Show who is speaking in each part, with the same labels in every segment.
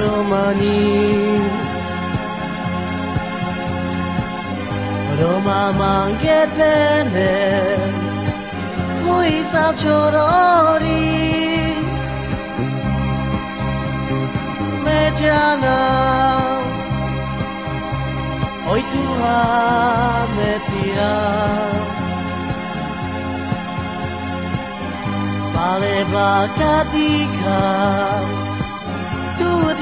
Speaker 1: romaní Roma mangetene Muisa chorori mediana, Oi tu ha metia Vale va cadika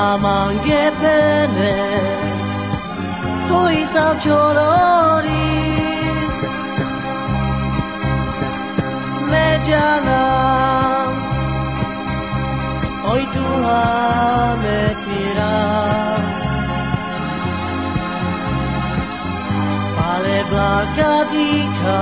Speaker 1: Roma Mange Pene Poi Salciolori Mediana Oi tu me tira Pale blaca dica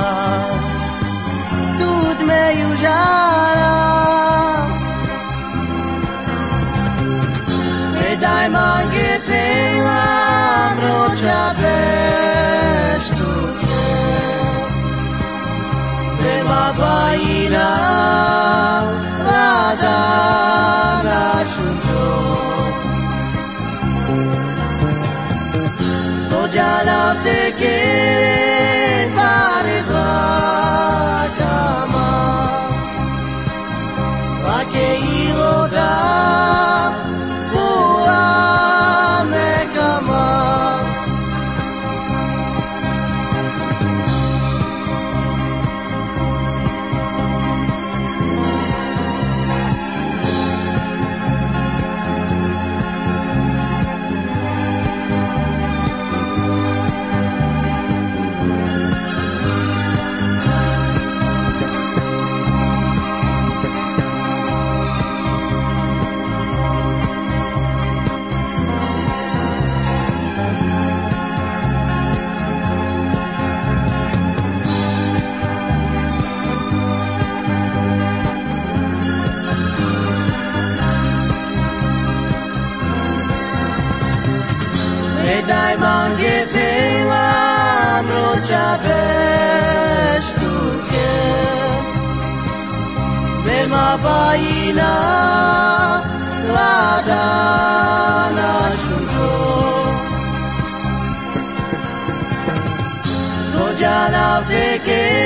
Speaker 1: E dai mangi pela Brocia vestu Bema baila Lada Nashujo Sojala veke